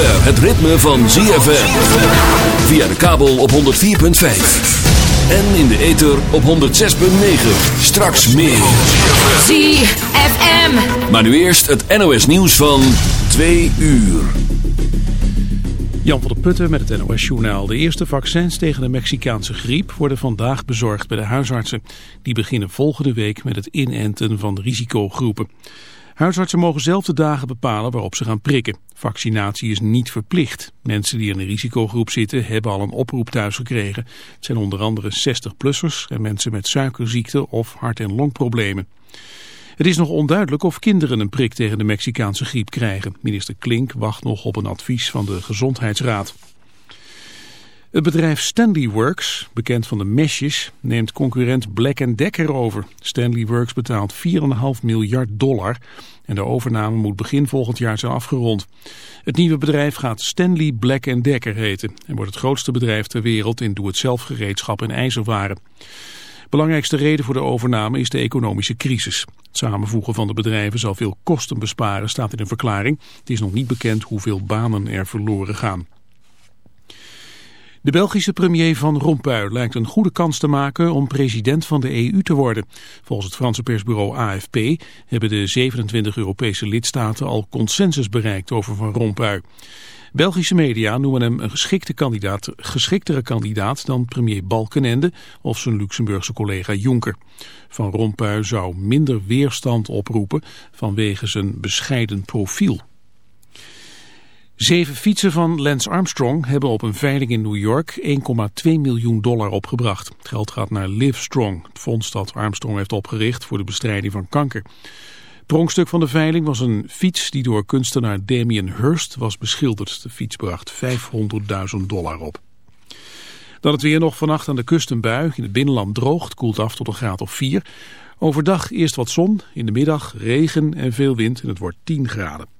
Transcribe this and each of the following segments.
zover het ritme van ZFM. Via de kabel op 104.5. En in de ether op 106.9. Straks meer. ZFM. Maar nu eerst het NOS nieuws van 2 uur. Jan van der Putten met het NOS-journaal. De eerste vaccins tegen de Mexicaanse griep worden vandaag bezorgd bij de huisartsen. Die beginnen volgende week met het inenten van de risicogroepen. Huisartsen mogen zelf de dagen bepalen waarop ze gaan prikken. Vaccinatie is niet verplicht. Mensen die in een risicogroep zitten hebben al een oproep thuis gekregen. Het zijn onder andere 60-plussers en mensen met suikerziekte of hart- en longproblemen. Het is nog onduidelijk of kinderen een prik tegen de Mexicaanse griep krijgen. Minister Klink wacht nog op een advies van de Gezondheidsraad. Het bedrijf Stanley Works, bekend van de mesjes, neemt concurrent Black Decker over. Stanley Works betaalt 4,5 miljard dollar en de overname moet begin volgend jaar zijn afgerond. Het nieuwe bedrijf gaat Stanley Black Decker heten en wordt het grootste bedrijf ter wereld in doe-het-zelf gereedschap en ijzerwaren. Belangrijkste reden voor de overname is de economische crisis. Het samenvoegen van de bedrijven zal veel kosten besparen, staat in een verklaring. Het is nog niet bekend hoeveel banen er verloren gaan. De Belgische premier Van Rompuy lijkt een goede kans te maken om president van de EU te worden. Volgens het Franse persbureau AFP hebben de 27 Europese lidstaten al consensus bereikt over Van Rompuy. Belgische media noemen hem een geschikte kandidaat, geschiktere kandidaat dan premier Balkenende of zijn Luxemburgse collega Juncker. Van Rompuy zou minder weerstand oproepen vanwege zijn bescheiden profiel. Zeven fietsen van Lance Armstrong hebben op een veiling in New York 1,2 miljoen dollar opgebracht. Het geld gaat naar Livestrong, het fonds dat Armstrong heeft opgericht voor de bestrijding van kanker. Het pronkstuk van de veiling was een fiets die door kunstenaar Damien Hirst was beschilderd. De fiets bracht 500.000 dollar op. Dan het weer nog vannacht aan de kust een bui. In het binnenland droogt, koelt af tot een graad of 4. Overdag eerst wat zon, in de middag regen en veel wind en het wordt 10 graden.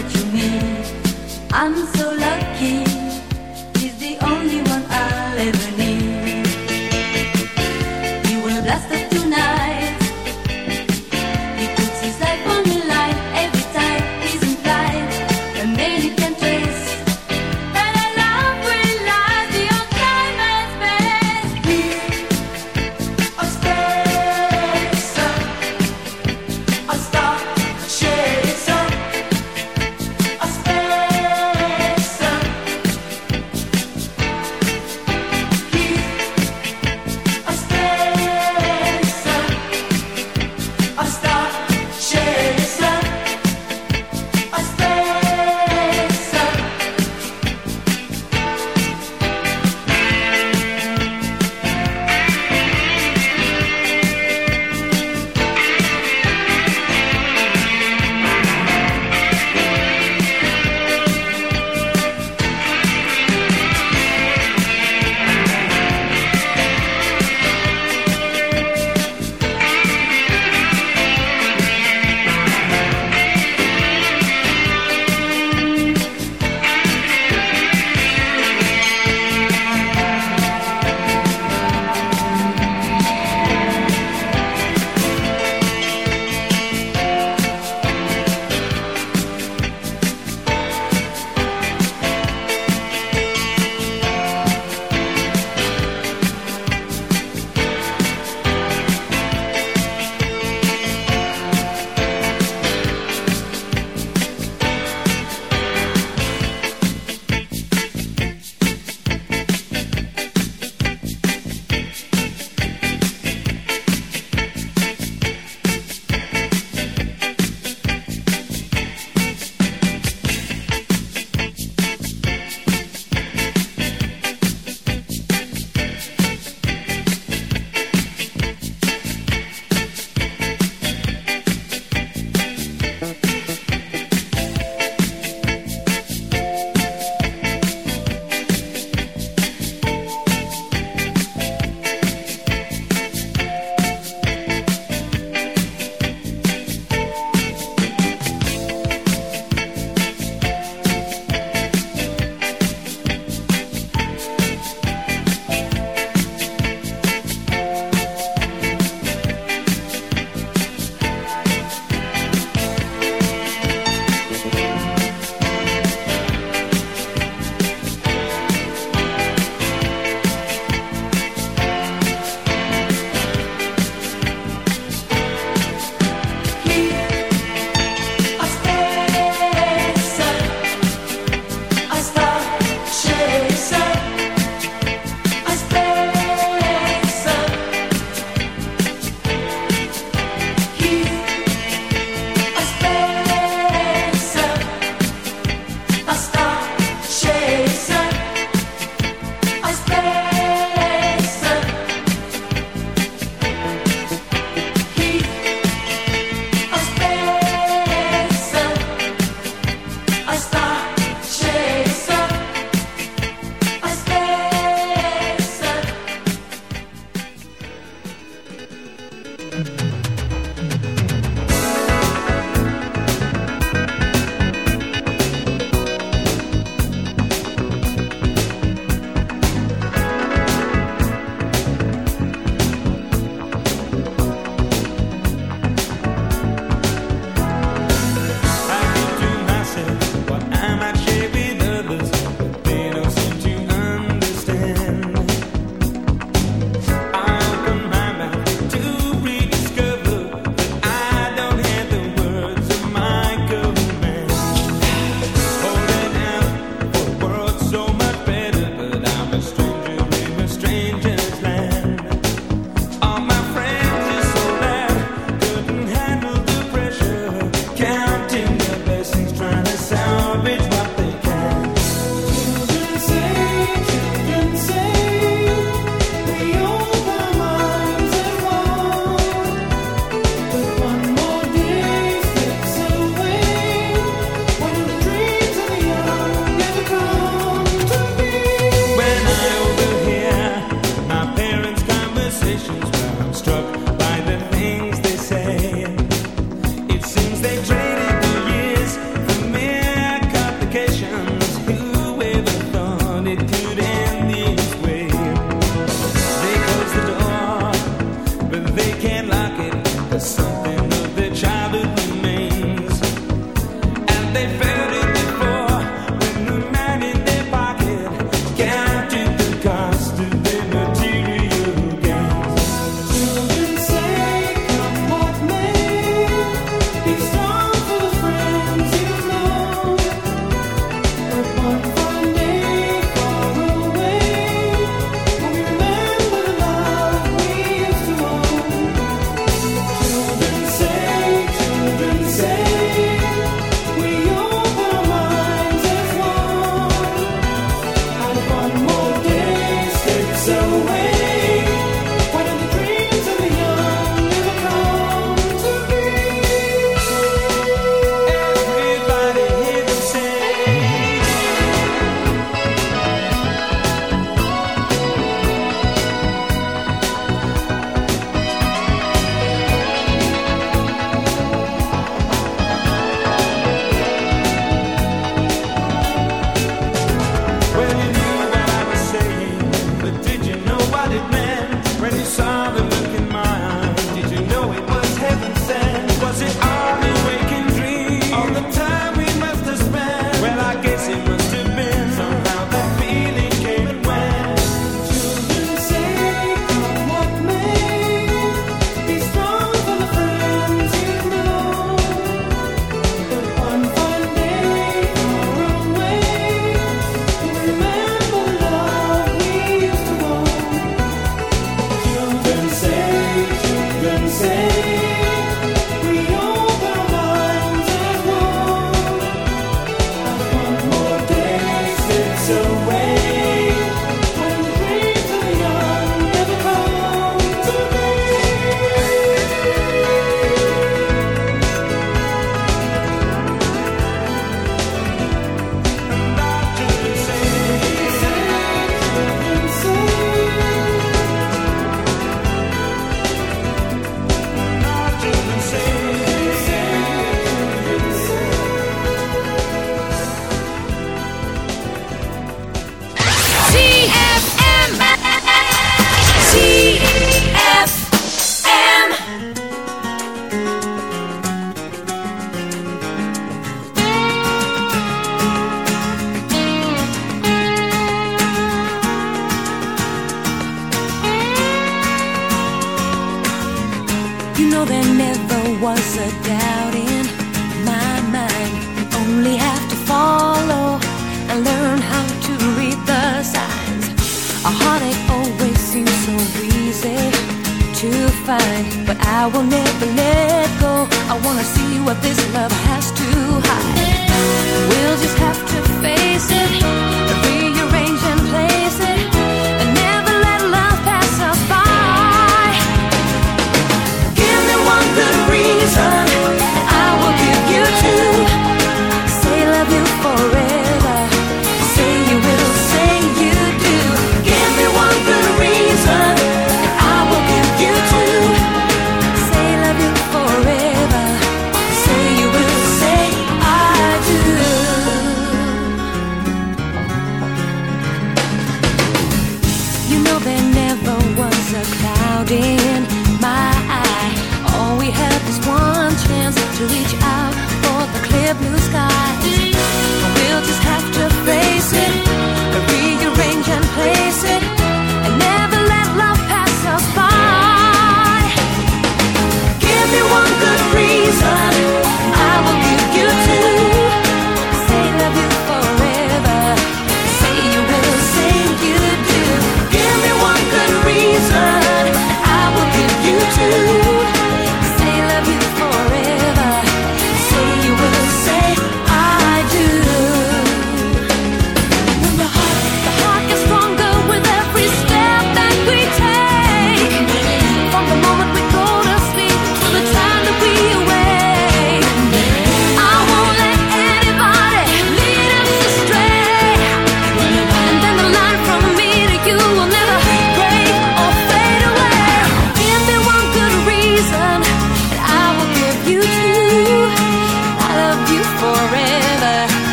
that you need, I'm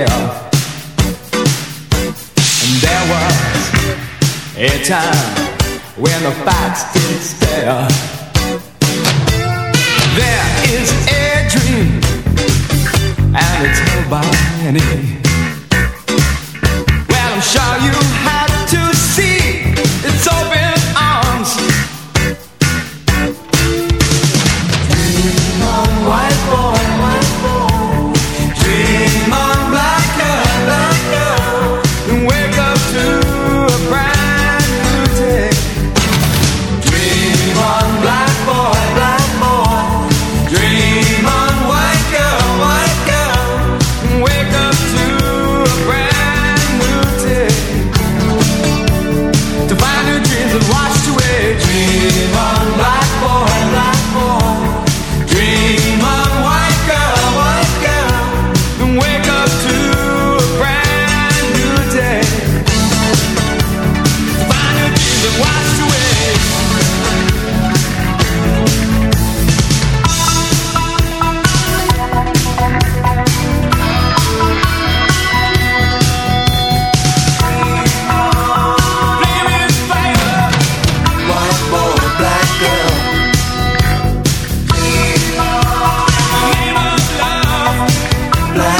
myself. And there was a time when the facts didn't stare. There is a dream, and it's held by many. Well, I'm sure you. black.